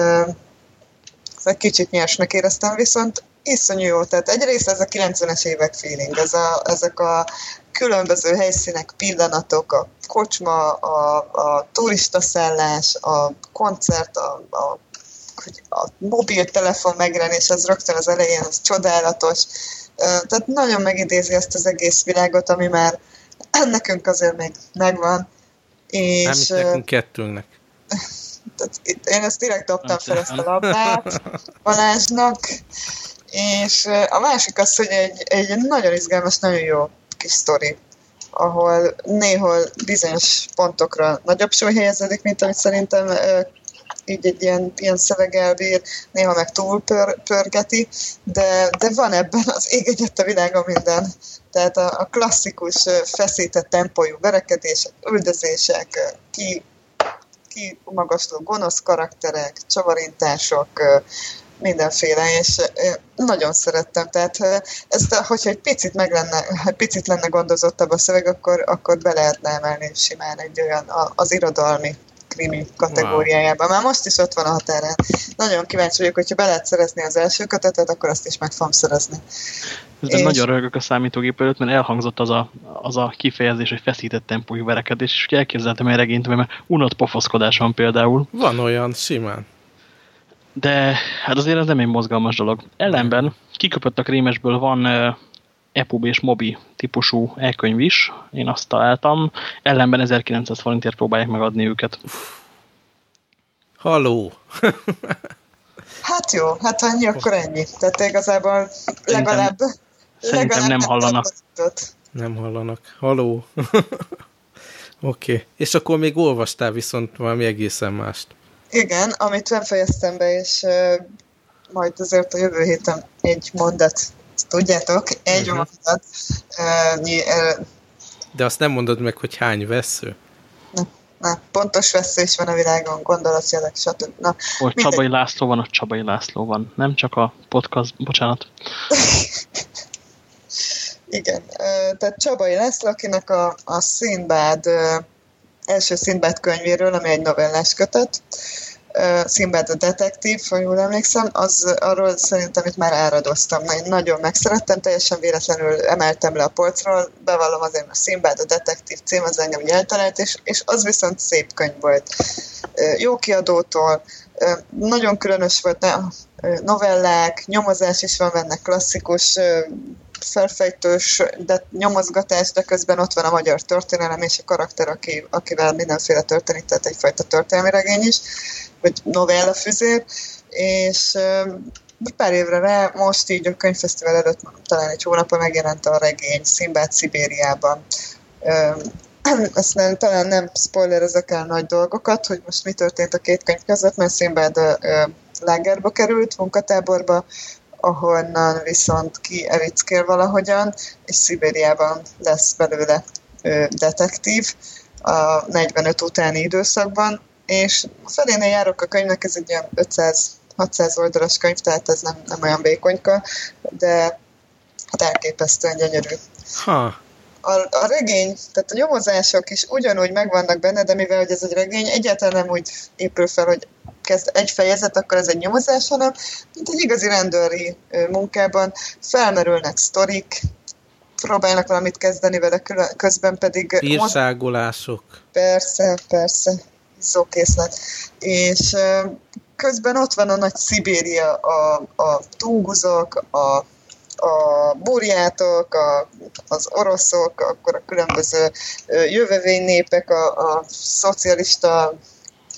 egy kicsit nyersnek éreztem, viszont iszonyú jó. Tehát egyrészt ez a 90-es évek feeling, ez a, ezek a különböző helyszínek, pillanatok, a kocsma, a, a turistaszállás, a koncert, a, a, a mobiltelefon megjelenés, az rögtön az elején, az csodálatos. Tehát nagyon megidézi ezt az egész világot, ami már [clears throat] nekünk azért még megvan. És, Nem nekünk kettőnknek. [laughs] Tehát én ezt direkt dobtam fel ezt a labdát Balázsnak, és a másik az, hogy egy, egy nagyon izgalmas, nagyon jó kis sztori, ahol néhol bizonyos pontokra nagyobb súly helyeződik, mint amit szerintem így egy ilyen, ilyen szöveggel bír, néha meg túl pör, pörgeti, de, de van ebben az ég egyet a világon minden. Tehát a, a klasszikus feszített tempójú verekedések, üldözések, ki kimagasló gonosz karakterek, csavarintások, mindenféle, és nagyon szerettem. Tehát ezt, hogyha egy picit meg lenne, picit lenne gondozottabb a szöveg, akkor, akkor be lehetne emelni simán egy olyan az irodalmi krimi kategóriájában. Már most is ott van a határán. Nagyon kíváncsi vagyok, hogyha be lehet szerezni az első kötetet, akkor azt is meg fogom szerezni. És... nagyon rögök a számítógép előtt, mert elhangzott az a, az a kifejezés, hogy feszített tempójú verekedés, és ugye elképzeltem egy regényt, mert unott pofoszkodás van például. Van olyan, simán. De hát azért ez nem egy mozgalmas dolog. Ellenben kiköpött a krémesből van EPUB és MOBI típusú e-könyv is, én azt találtam, ellenben 1900 forintért próbálják megadni őket. Haló! hát jó, hát annyi, akkor ennyi. Tehát igazából legalább... Szerintem legalább nem hallanak. Nem hallanak. Haló! [laughs] Oké. okay. És akkor még olvastál viszont valami egészen mást. Igen, amit nem fejeztem be, és uh, majd azért a jövő héten egy mondat tudjátok, egy uh-huh. mondat. De azt nem mondod meg, hogy hány vesző? Na, pontos veszés van a világon, gondolatjelek, stb. Na, Hogy Csabai László van, a Csabai László van. Nem csak a podcast, bocsánat. [laughs] Igen, tehát Csabai László, akinek a, a Színbád első Színbád könyvéről, ami egy novellás kötet, Sinbad a detektív, ha jól emlékszem, az, arról szerintem itt már áradoztam. Én nagyon megszerettem, teljesen véletlenül emeltem le a polcról, bevallom azért, a Sinbad a detektív cím az engem eltalált, és, és az viszont szép könyv volt. Jó kiadótól, nagyon különös volt, novellák, nyomozás is van benne, klasszikus felfejtős de nyomozgatás, de közben ott van a magyar történelem és a karakter, aki, akivel mindenféle történik, tehát egyfajta történelmi regény is vagy novella füzér, és pár évre rá, most így a könyvfesztivál előtt talán egy hónapja megjelent a regény Szimbát Szibériában. Nem, [clears throat] talán nem spoilerezek el nagy dolgokat, hogy most mi történt a két könyv között, mert Szimbád lágerba került, munkatáborba, ahonnan viszont ki evickél valahogyan, és Szibériában lesz belőle detektív a 45 utáni időszakban, és a felénél járok a könyvnek, ez egy ilyen 500-600 oldalas könyv, tehát ez nem, nem olyan vékonyka, de hát elképesztően gyönyörű. Ha. A, a regény, tehát a nyomozások is ugyanúgy megvannak benne, de mivel hogy ez egy regény, egyáltalán nem úgy épül fel, hogy kezd egy fejezet, akkor ez egy nyomozás, hanem mint egy igazi rendőri munkában felmerülnek sztorik, próbálnak valamit kezdeni vele, közben pedig... Írságolások. Persze, persze szókészlet. És közben ott van a nagy Szibéria, a, a tunguzok, a, a burjátok, a, az oroszok, akkor a különböző jövevény népek, a, a szocialista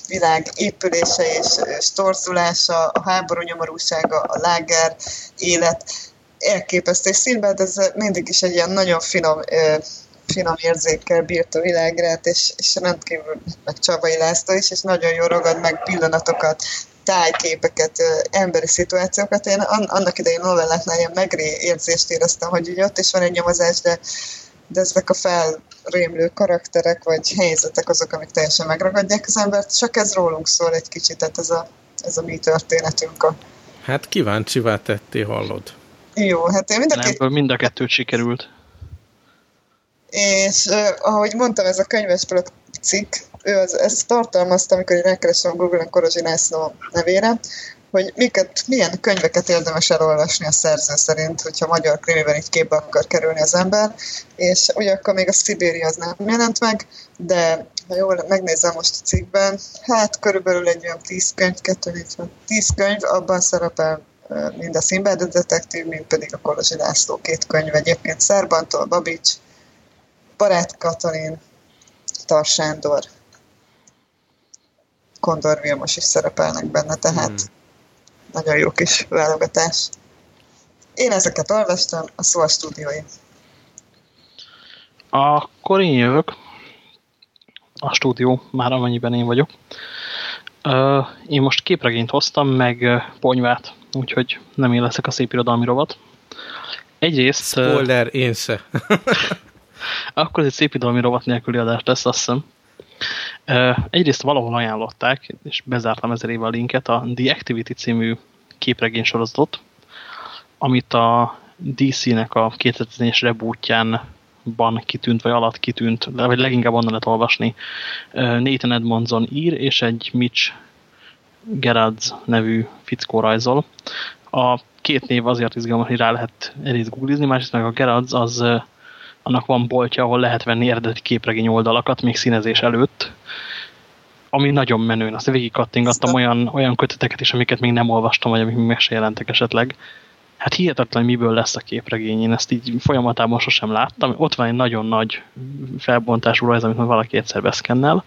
világ épülése és, és torzulása, a háború nyomorúsága, a láger élet, elképesztő. És ez mindig is egy ilyen nagyon finom finom érzékkel bírt a világrát, és, és rendkívül meg Csabai László is, és nagyon jó ragad meg pillanatokat, tájképeket, emberi szituációkat. Én annak idején novelláknál ilyen megré érzést éreztem, hogy ugye ott is van egy nyomozás, de, de ezek a felrémlő karakterek vagy helyzetek azok, amik teljesen megragadják az embert, csak ez rólunk szól egy kicsit, tehát ez a, ez a mi történetünk. A... Hát kíváncsivá tetté, hallod. Jó, hát én mind a, két... mind a kettőt sikerült és uh, ahogy mondtam, ez a könyves cikk, ő az, ezt tartalmazta, amikor én megkeresem a Google-en Korozsi László nevére, hogy miket, milyen könyveket érdemes elolvasni a szerző szerint, hogyha magyar krimiben így képbe akar kerülni az ember, és ugye akkor még a Szibéria az nem jelent meg, de ha jól megnézem most a cikkben, hát körülbelül egy olyan tíz könyv, kettő, tíz könyv, abban szerepel mind a Színbád detektív, mind pedig a Kolozsi László két könyv egyébként. Szerbantól, Babics, Barát Katalin, Tar Sándor, Kondor Vilmos is szerepelnek benne, tehát hmm. nagyon jó kis válogatás. Én ezeket olvastam, a szó a stúdiói. Akkor én jövök. A stúdió, már amennyiben én vagyok. Én most képregényt hoztam, meg ponyvát, úgyhogy nem én leszek a szép irodalmi rovat. Egyrészt... Spoiler, én se. [laughs] Akkor ez egy szép irodalmi rovat nélküli adás lesz, azt hiszem. Egyrészt valahol ajánlották, és bezártam ezer éve a linket, a The Activity című képregény amit a DC-nek a 2010-es rebootján ban kitűnt, vagy alatt kitűnt, vagy leginkább onnan lehet olvasni. Nathan Edmondson ír, és egy Mitch Gerards nevű fickó rajzol. A két név azért izgalmas, hogy rá lehet elég googlizni, másrészt meg a Gerards az annak van boltja, ahol lehet venni eredeti képregény oldalakat, még színezés előtt, ami nagyon menő. Azt végig kattingattam olyan, olyan köteteket is, amiket még nem olvastam, vagy amik még meg se jelentek esetleg. Hát hihetetlen, miből lesz a képregény. Én ezt így folyamatában sosem láttam. Ott van egy nagyon nagy felbontású rajz, amit valaki egyszer beszkennel.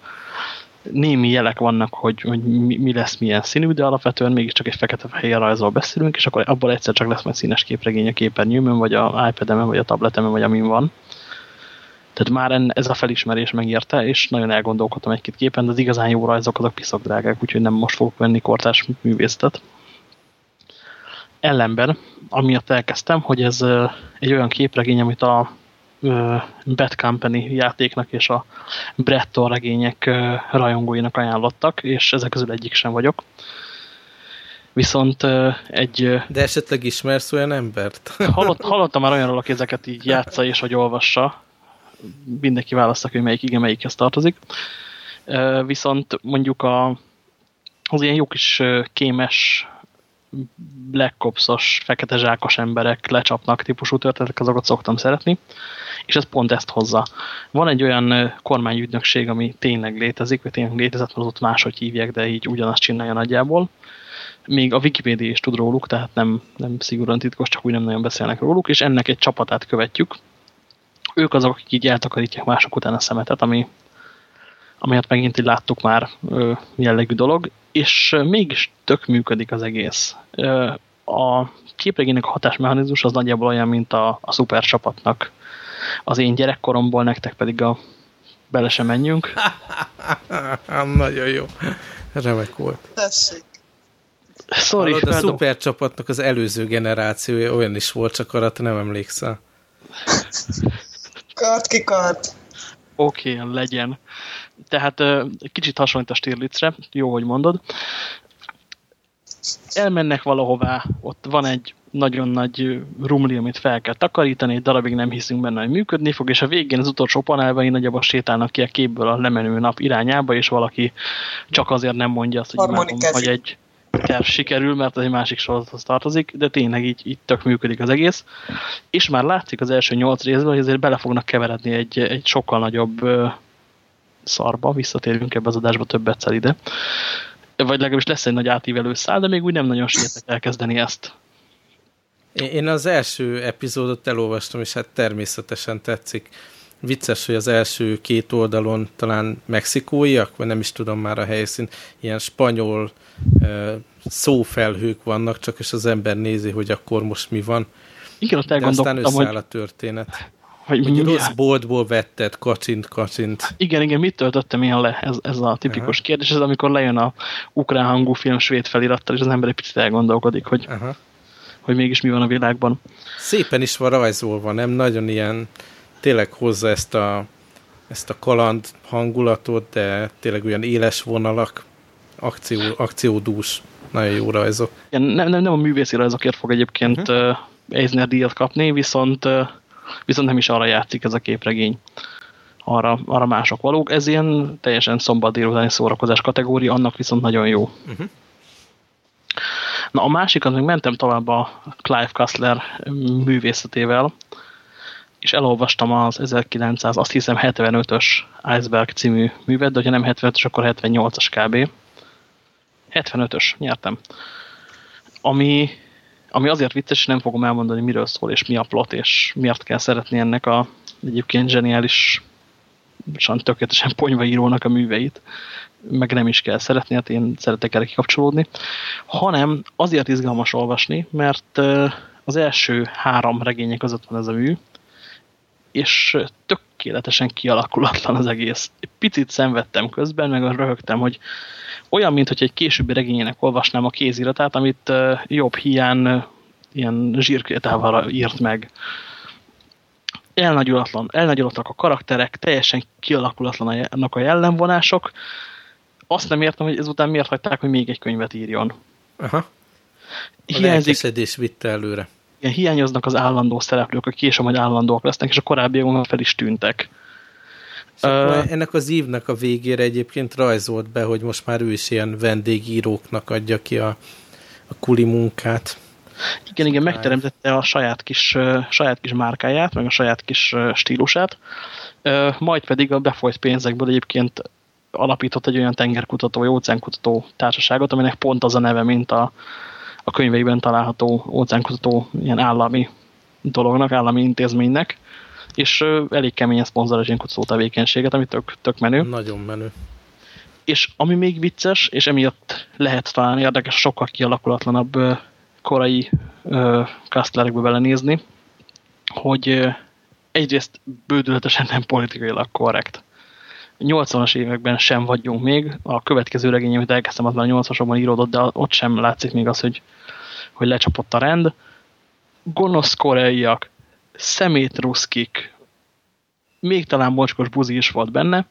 Némi jelek vannak, hogy, hogy mi, mi lesz milyen színű, de alapvetően mégiscsak egy fekete-fehér rajzról beszélünk, és akkor abból egyszer csak lesz majd színes képregény a képernyőmön, vagy a iPad-emen, vagy a tabletemen, vagy amin van. Tehát már ez a felismerés megérte, és nagyon elgondolkodtam egy-két képen, de az igazán jó rajzok azok piszok drágák, úgyhogy nem most fogok venni kortás művészetet. Ellenben, amiatt elkezdtem, hogy ez egy olyan képregény, amit a Bad Company játéknak és a Bretton regények rajongóinak ajánlottak, és ezek közül egyik sem vagyok. Viszont egy... De esetleg ismersz olyan embert? Hallott, hallottam már olyanról, aki ezeket így játsza és hogy olvassa. Mindenki választa, hogy melyik igen, melyikhez tartozik. Viszont mondjuk a, az ilyen jó kis kémes Black Ops-os, fekete zsákos emberek lecsapnak típusú történetek, azokat szoktam szeretni, és ez pont ezt hozza. Van egy olyan kormányügynökség, ami tényleg létezik, vagy tényleg létezett, mert ott máshogy hívják, de így ugyanazt csinálja nagyjából. Még a Wikipedia is tud róluk, tehát nem, nem szigorúan titkos, csak úgy nem nagyon beszélnek róluk, és ennek egy csapatát követjük. Ők azok, akik így eltakarítják mások után a szemetet, ami, amelyet megint így láttuk már jellegű dolog, és mégis tök működik az egész. A képregénynek a hatásmechanizmus az nagyjából olyan, mint a, a szuper csapatnak. Az én gyerekkoromból, nektek pedig a bele sem menjünk. [laughs] Nagyon jó. Remek volt. Tessék. Sorry, Hallod, a szuper csapatnak az előző generációja olyan is volt, csak arra te nem emlékszel. [laughs] Kart ki kart. Oké, okay, legyen. Tehát kicsit hasonlít a Stirlitzre, jó, hogy mondod. Elmennek valahová, ott van egy nagyon nagy rumli, amit fel kell takarítani, egy darabig nem hiszünk benne, hogy működni fog, és a végén az utolsó panelben így nagyjából sétálnak ki a képből a lemenő nap irányába, és valaki csak azért nem mondja azt, hogy, imádom, hogy egy terv sikerül, mert az egy másik sorozathoz tartozik, de tényleg így, így tök működik az egész. És már látszik az első nyolc részben, hogy azért bele fognak keveredni egy, egy sokkal nagyobb szarba, visszatérünk ebbe az adásba többet ide. Vagy legalábbis lesz egy nagy átívelő szál, de még úgy nem nagyon sietek elkezdeni ezt. Én az első epizódot elolvastam, és hát természetesen tetszik. Vicces, hogy az első két oldalon talán mexikóiak, vagy nem is tudom már a helyszín, ilyen spanyol szófelhők vannak, csak és az ember nézi, hogy akkor most mi van. Igen, ott elgondolkodtam, aztán hogy... a történet hogy, hogy rossz boltból vetted, kacsint, kacsint. Igen, igen, mit töltöttem én le? Ez, ez a tipikus Aha. kérdés, ez amikor lejön a ukrán hangú film svéd felirattal, és az ember egy picit elgondolkodik, hogy, Aha. hogy mégis mi van a világban. Szépen is van rajzolva, nem? Nagyon ilyen, tényleg hozza ezt a, ezt a kaland hangulatot, de tényleg olyan éles vonalak, akció, akciódús, nagyon jó rajzok. Igen, nem, nem, nem a művészi rajzokért fog egyébként uh -huh. uh, Eisner díjat kapni, viszont uh, viszont nem is arra játszik ez a képregény. Arra, arra mások valók. Ez ilyen teljesen szombat délutáni szórakozás kategória, annak viszont nagyon jó. Uh mhm. -huh. Na a másikat még mentem tovább a Clive Cussler művészetével, és elolvastam az 1900, azt hiszem 75-ös Iceberg című művet, de ha nem 75-ös, akkor 78-as kb. 75-ös, nyertem. Ami ami azért vicces, nem fogom elmondani, miről szól, és mi a plot, és miért kell szeretni ennek a egyébként zseniális, tökéletesen ponyvaírónak a műveit, meg nem is kell szeretni, hát én szeretek erre kikapcsolódni, hanem azért izgalmas olvasni, mert az első három regények között van ez a mű, és tökéletesen kialakulatlan az egész. Picit szenvedtem közben, meg röhögtem, hogy olyan, mint hogy egy későbbi regényének olvasnám a kéziratát, amit jobb hiány ilyen zsírkétával írt meg. Elnagyolatlan, elnagyolatlan a karakterek, teljesen kialakulatlanak a jellemvonások. Azt nem értem, hogy ezután miért hagyták, hogy még egy könyvet írjon. Aha. A Hiányzik, vitte előre. Igen, hiányoznak az állandó szereplők, akik később majd állandóak lesznek, és a korábbiakban fel is tűntek. Szóval uh, ennek az ívnek a végére egyébként rajzolt be, hogy most már ő is ilyen vendégíróknak adja ki a, a kuli munkát. Igen, igen, megteremtette a saját kis, saját kis márkáját, meg a saját kis stílusát, majd pedig a befolyt pénzekből egyébként alapított egy olyan tengerkutató, óceánkutató társaságot, aminek pont az a neve, mint a, a könyveiben található óceánkutató ilyen állami dolognak, állami intézménynek, és elég keményen szponzor ilyen kutató tevékenységet, ami tök, tök menő. Nagyon menő. És ami még vicces, és emiatt lehet talán érdekes, sokkal kialakulatlanabb korai Kastlerekbe belenézni, hogy egyrészt bődületesen nem politikailag korrekt. 80-as években sem vagyunk még. A következő regény, amit elkezdtem, az már 80-asokban íródott, de ott sem látszik még az, hogy, hogy lecsapott a rend. Gonosz koreaiak, szemét ruszkik, még talán mocskos buzi is volt benne.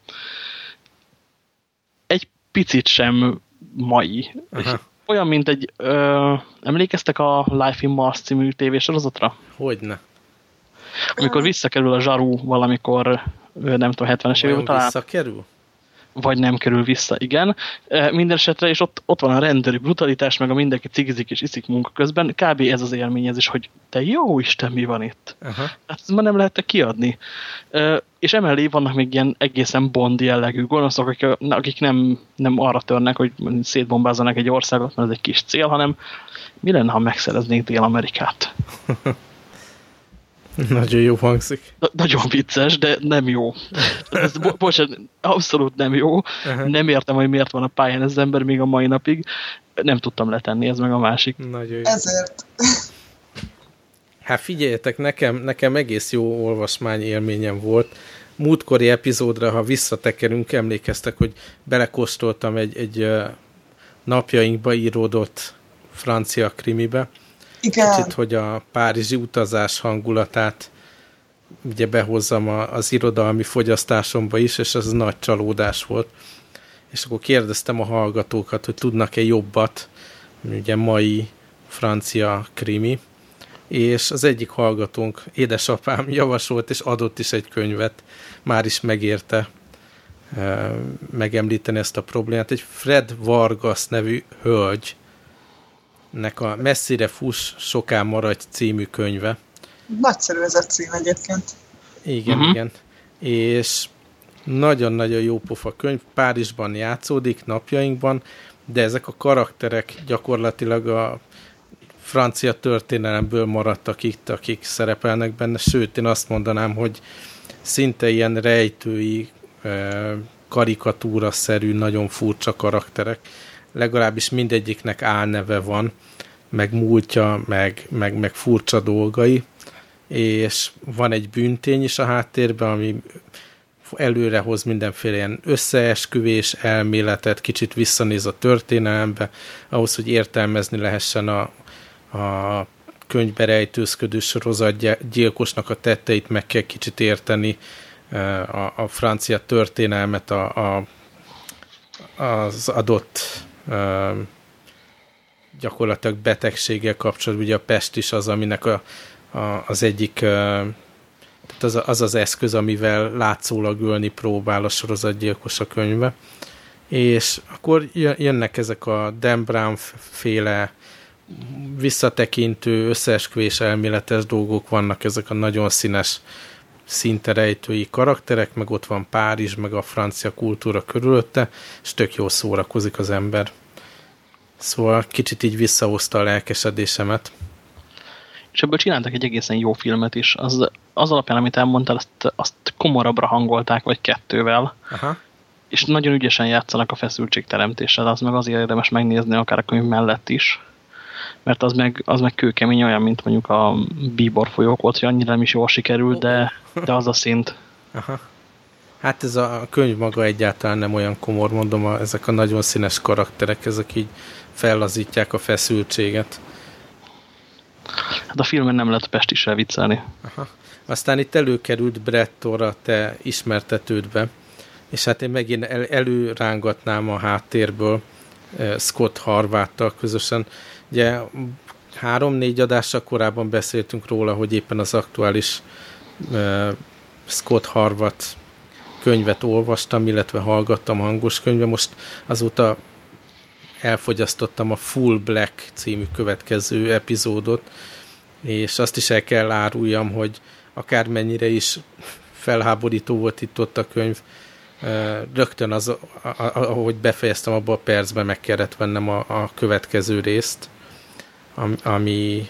Egy picit sem mai. Aha. Olyan, mint egy... Ö, emlékeztek a Life in Mars című tévésorozatra? Hogyne. Amikor visszakerül a zsarú valamikor, nem tudom, 70-es években talán. visszakerül? vagy nem kerül vissza, igen. E, minden esetre, és ott, ott van a rendőri brutalitás, meg a mindenki cigizik és iszik munka közben. Kb. ez az élményezés, hogy te jó Isten, mi van itt? Aha. Hát ezt már nem lehet kiadni. És emellé vannak még ilyen egészen bond jellegű gonoszok, akik, akik nem, nem arra törnek, hogy szétbombázzanak egy országot, mert ez egy kis cél, hanem mi lenne, ha megszereznénk Dél-Amerikát? [laughs] Nagyon jó hangzik. Na, nagyon vicces, de nem jó. Ez, bo bocsánat, abszolút nem jó. Uh -huh. Nem értem, hogy miért van a pályán ez az ember még a mai napig. Nem tudtam letenni, ez meg a másik. Nagyon jó. Ezért. Hát figyeljetek, nekem, nekem egész jó olvasmány élményem volt. Múltkori epizódra, ha visszatekerünk, emlékeztek, hogy belekóstoltam egy, egy napjainkba íródott francia krimibe, igen. Kicsit, hogy a párizsi utazás hangulatát ugye behozzam a, az irodalmi fogyasztásomba is, és ez nagy csalódás volt. És akkor kérdeztem a hallgatókat, hogy tudnak-e jobbat, ugye mai francia krimi, és az egyik hallgatónk, édesapám [laughs] javasolt és adott is egy könyvet, már is megérte e, megemlíteni ezt a problémát. Egy Fred Vargas nevű hölgy nek a Messzire fuss, soká maradj című könyve. Nagyszerű ez a cím egyébként. Igen, uh-huh. igen. És nagyon-nagyon jó pofa könyv, Párizsban játszódik napjainkban, de ezek a karakterek gyakorlatilag a francia történelemből maradtak itt, akik szerepelnek benne, sőt, én azt mondanám, hogy szinte ilyen rejtői, karikatúra-szerű, nagyon furcsa karakterek legalábbis mindegyiknek álneve van, meg múltja, meg, meg, meg furcsa dolgai, és van egy bűntény is a háttérben, ami előrehoz mindenféle ilyen összeesküvés elméletet, kicsit visszanéz a történelembe, ahhoz, hogy értelmezni lehessen a, a könyvbe rejtőzködő sorozatgyilkosnak a tetteit, meg kell kicsit érteni a, a francia történelmet, a, a, az adott gyakorlatilag betegséggel kapcsolatban, ugye a pest is az, aminek a, a, az egyik tehát az, az az eszköz, amivel látszólag ölni próbál a sorozatgyilkos a könyve. És akkor jönnek ezek a Dan Brown féle visszatekintő, összeesküvés elméletes dolgok vannak, ezek a nagyon színes szinte rejtői karakterek, meg ott van Párizs, meg a francia kultúra körülötte, és tök jó szórakozik az ember. Szóval kicsit így visszahozta a lelkesedésemet. És ebből csináltak egy egészen jó filmet is. Az, az alapján, amit elmondtál, azt, azt komorabbra hangolták, vagy kettővel. Aha. És nagyon ügyesen játszanak a feszültségteremtéssel, az meg azért érdemes megnézni akár a könyv mellett is mert az meg, az meg kőkemény olyan, mint mondjuk a Bíbor folyók volt, hogy annyira nem is jól sikerült, de, de az a szint. Aha. Hát ez a könyv maga egyáltalán nem olyan komor, mondom, a, ezek a nagyon színes karakterek, ezek így fellazítják a feszültséget. Hát a filmen nem lehet Pest is viccelni. Aha. Aztán itt előkerült Brettora te ismertetődbe, és hát én megint el, előrángatnám a háttérből eh, Scott Harváttal közösen Ugye három-négy adással korábban beszéltünk róla, hogy éppen az aktuális uh, Scott Harvat könyvet olvastam, illetve hallgattam hangos könyve. Most azóta elfogyasztottam a Full Black című következő epizódot, és azt is el kell áruljam, hogy akármennyire is felháborító volt itt ott a könyv, rögtön az, ahogy befejeztem abban a percben, meg kellett vennem a, a következő részt, ami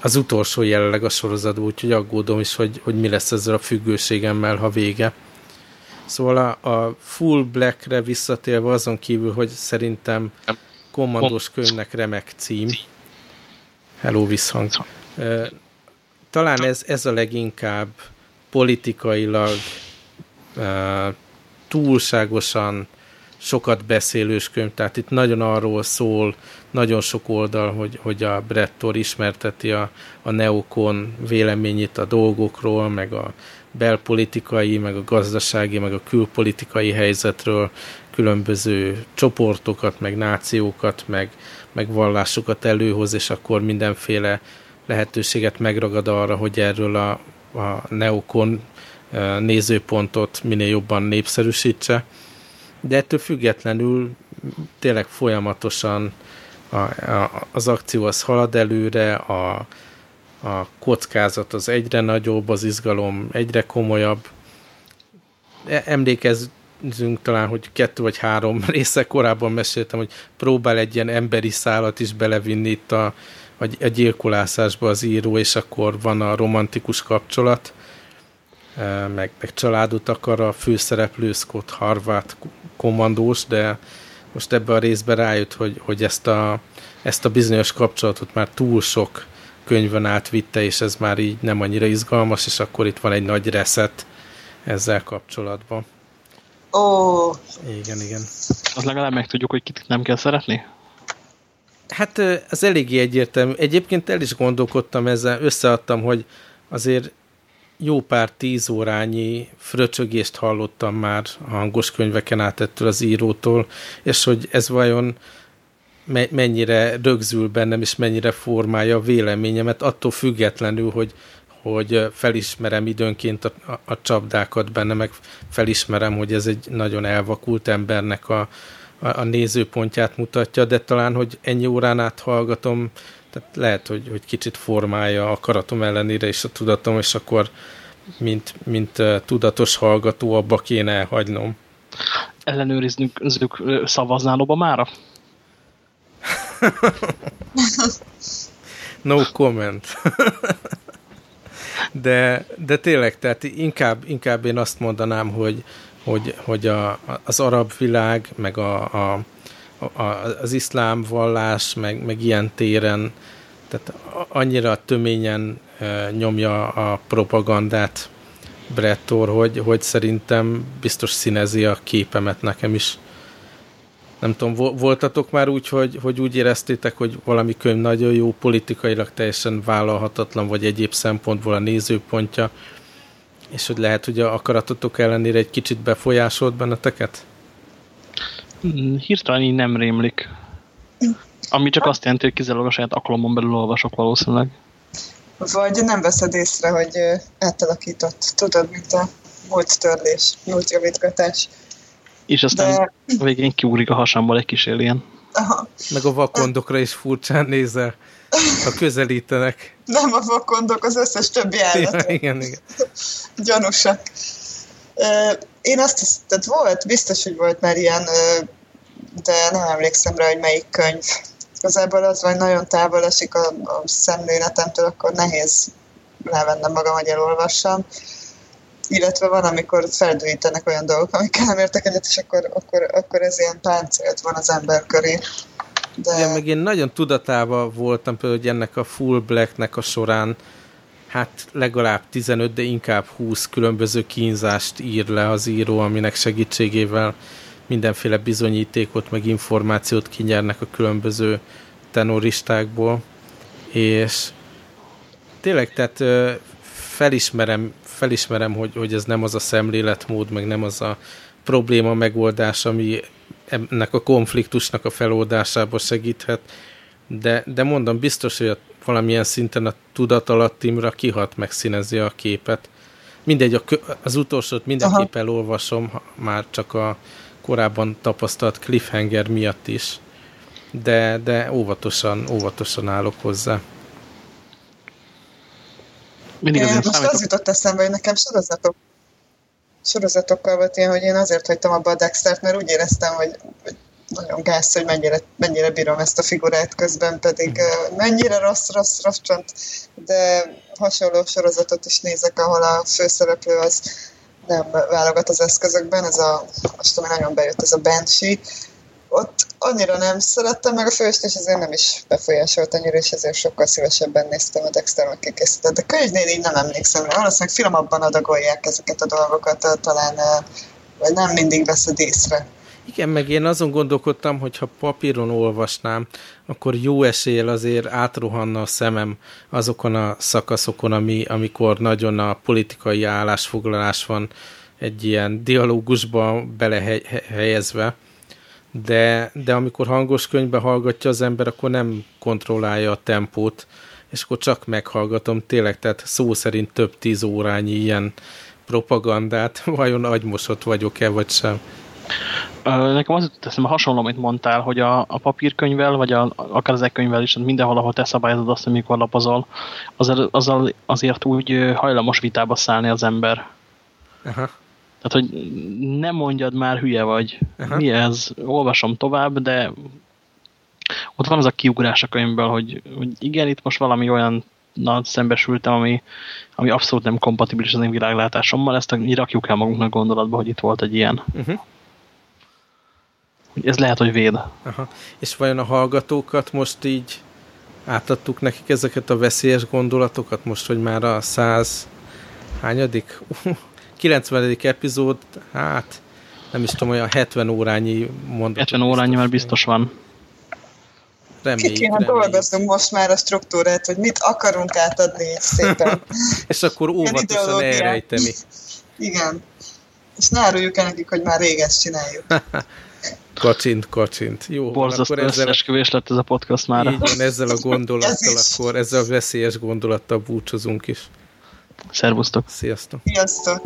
az utolsó jelenleg a sorozatban, úgyhogy aggódom is, hogy, hogy mi lesz ezzel a függőségemmel, ha vége. Szóval a, a Full Black-re visszatérve azon kívül, hogy szerintem kommandós könyvnek remek cím. Hello, visszhang. Talán ez, ez a leginkább politikailag túlságosan sokat beszélős könyv, tehát itt nagyon arról szól, nagyon sok oldal, hogy, hogy a Brettor ismerteti a, a neokon véleményét a dolgokról, meg a belpolitikai, meg a gazdasági, meg a külpolitikai helyzetről különböző csoportokat, meg nációkat, meg, meg vallásokat előhoz, és akkor mindenféle lehetőséget megragad arra, hogy erről a, a neokon nézőpontot minél jobban népszerűsítse. De ettől függetlenül tényleg folyamatosan a, a, az akció az halad előre, a, a kockázat az egyre nagyobb, az izgalom egyre komolyabb. E, emlékezzünk talán, hogy kettő vagy három [laughs] része korábban meséltem, hogy próbál egy ilyen emberi szálat is belevinni itt a, a, a gyilkolászásba az író, és akkor van a romantikus kapcsolat, e, meg, meg családot akar a főszereplő Scott Harvard kommandós, de most ebbe a részbe rájött, hogy, hogy ezt, a, ezt a bizonyos kapcsolatot már túl sok könyvön átvitte, és ez már így nem annyira izgalmas, és akkor itt van egy nagy reset ezzel kapcsolatban. Ó. Oh. Igen, igen. Az legalább megtudjuk, hogy kit nem kell szeretni? Hát ez eléggé egyértelmű. Egyébként el is gondolkodtam ezzel, összeadtam, hogy azért jó pár tíz órányi fröcsögést hallottam már a hangos könyveken át ettől az írótól, és hogy ez vajon mennyire rögzül bennem, és mennyire formálja a véleményemet, attól függetlenül, hogy, hogy felismerem időnként a, a, a csapdákat benne, meg felismerem, hogy ez egy nagyon elvakult embernek a, a, a nézőpontját mutatja, de talán, hogy ennyi órán át hallgatom, tehát lehet, hogy, hogy kicsit formálja a karatom ellenére is a tudatom, és akkor mint, mint tudatos hallgató abba kéne hagynom. Ellenőriznünk szavaznál Obamára? [laughs] no comment. [laughs] de, de tényleg, tehát inkább, inkább én azt mondanám, hogy, hogy, hogy a, az arab világ, meg a, a, az iszlám vallás, meg, meg ilyen téren, tehát annyira töményen nyomja a propagandát Brettor, hogy, hogy szerintem biztos színezi a képemet nekem is nem tudom, voltatok már úgy, hogy, hogy úgy éreztétek, hogy valami könyv nagyon jó, politikailag teljesen vállalhatatlan, vagy egyéb szempontból a nézőpontja, és hogy lehet, hogy a akaratotok ellenére egy kicsit befolyásolt benneteket? Hmm, hirtelen így nem rémlik. Ami csak azt jelenti, hogy kizárólag a saját aklomon belül olvasok valószínűleg. Vagy nem veszed észre, hogy átalakított, tudod, mint a múlt törlés, múlt javítgatás. És aztán De... végén kiúrik a hasamból egy kis alien. Aha. Meg a vakondokra is furcsán nézel, ha közelítenek. Nem a vakondok, az összes többi állat. Ja, igen, igen. Gyanúsak. Én azt hiszem, tehát volt, biztos, hogy volt már ilyen, de nem emlékszem rá, hogy melyik könyv. Igazából az, hogy nagyon távol esik a, a szemléletemtől, akkor nehéz levennem magam, hogy elolvassam illetve van, amikor feldőítenek olyan dolgok, amikkel nem értek egyet, és akkor, akkor, akkor ez ilyen páncélt van az ember köré. De... Igen, meg én nagyon tudatában voltam például, hogy ennek a Full Blacknek a során hát legalább 15, de inkább 20 különböző kínzást ír le az író, aminek segítségével mindenféle bizonyítékot, meg információt kinyernek a különböző tenoristákból, és tényleg, tehát felismerem felismerem, hogy, hogy ez nem az a szemléletmód, meg nem az a probléma megoldás, ami ennek a konfliktusnak a feloldásába segíthet, de, de mondom, biztos, hogy a, valamilyen szinten a tudatalattimra kihat, megszínezi a képet. Mindegy, a, az utolsót mindenképp Aha. elolvasom, már csak a korábban tapasztalt cliffhanger miatt is, de, de óvatosan, óvatosan állok hozzá. Mindig azért most számítok. az jutott eszembe, hogy nekem sorozatok, sorozatokkal volt ilyen, hogy én azért hagytam abba a Dextert, mert úgy éreztem, hogy, hogy nagyon gáz, hogy mennyire, mennyire bírom ezt a figurát közben, pedig uh, mennyire rossz, rossz, rossz csont, de hasonló sorozatot is nézek, ahol a főszereplő az nem válogat az eszközökben, ez a, most ami nagyon bejött, ez a Banshee, ott annyira nem szerettem meg a főst, és ezért nem is befolyásolt annyira, és ezért sokkal szívesebben néztem a Dexter megkészített. De könyvnél így nem emlékszem rá. Valószínűleg filmabban adagolják ezeket a dolgokat, talán vagy nem mindig veszed észre. Igen, meg én azon gondolkodtam, hogy ha papíron olvasnám, akkor jó eséllyel azért átrohanna a szemem azokon a szakaszokon, ami, amikor nagyon a politikai állásfoglalás van egy ilyen dialógusba belehelyezve, de, de amikor hangos könyvbe hallgatja az ember, akkor nem kontrollálja a tempót, és akkor csak meghallgatom. Tényleg, tehát szó szerint több tíz órányi ilyen propagandát, [laughs] vajon agymosott vagyok-e, vagy sem. Nekem az jutott eszembe hasonló, amit mondtál, hogy a, a papírkönyvvel, vagy a, akár az e-könyvvel is, mindenhol, ahol te szabályozod azt, amikor lapozol, azzal, azzal azért úgy hajlamos vitába szállni az ember. Aha. Tehát, hogy nem mondjad már, hülye vagy. Aha. Mi ez? Olvasom tovább, de ott van az a kiugrás a könyvből, hogy, hogy igen, itt most valami olyan na, szembesültem, ami, ami abszolút nem kompatibilis az én világlátásommal, ezt rakjuk el magunknak gondolatba, hogy itt volt egy ilyen. Uh -huh. Ez lehet, hogy véd. Aha. És vajon a hallgatókat most így átadtuk nekik ezeket a veszélyes gondolatokat, most, hogy már a száz hányadik? 90. epizód, hát nem is tudom, olyan 70 órányi mondat. 70 órányi már biztos van. Reméljük, Ki kéne dolgoznunk most már a struktúrát, hogy mit akarunk átadni szépen. [laughs] és akkor óvatosan elrejteni. Igen. És ne áruljuk el nekik, hogy már rég ezt csináljuk. [laughs] Kacsint, kacsint. Jó, Borzasztó akkor ezzel... összesküvés lett ez a podcast már. Így van, ezzel a gondolattal, akkor ezzel a veszélyes gondolattal búcsozunk is. Szervusztok. Sziasztok. Sziasztok.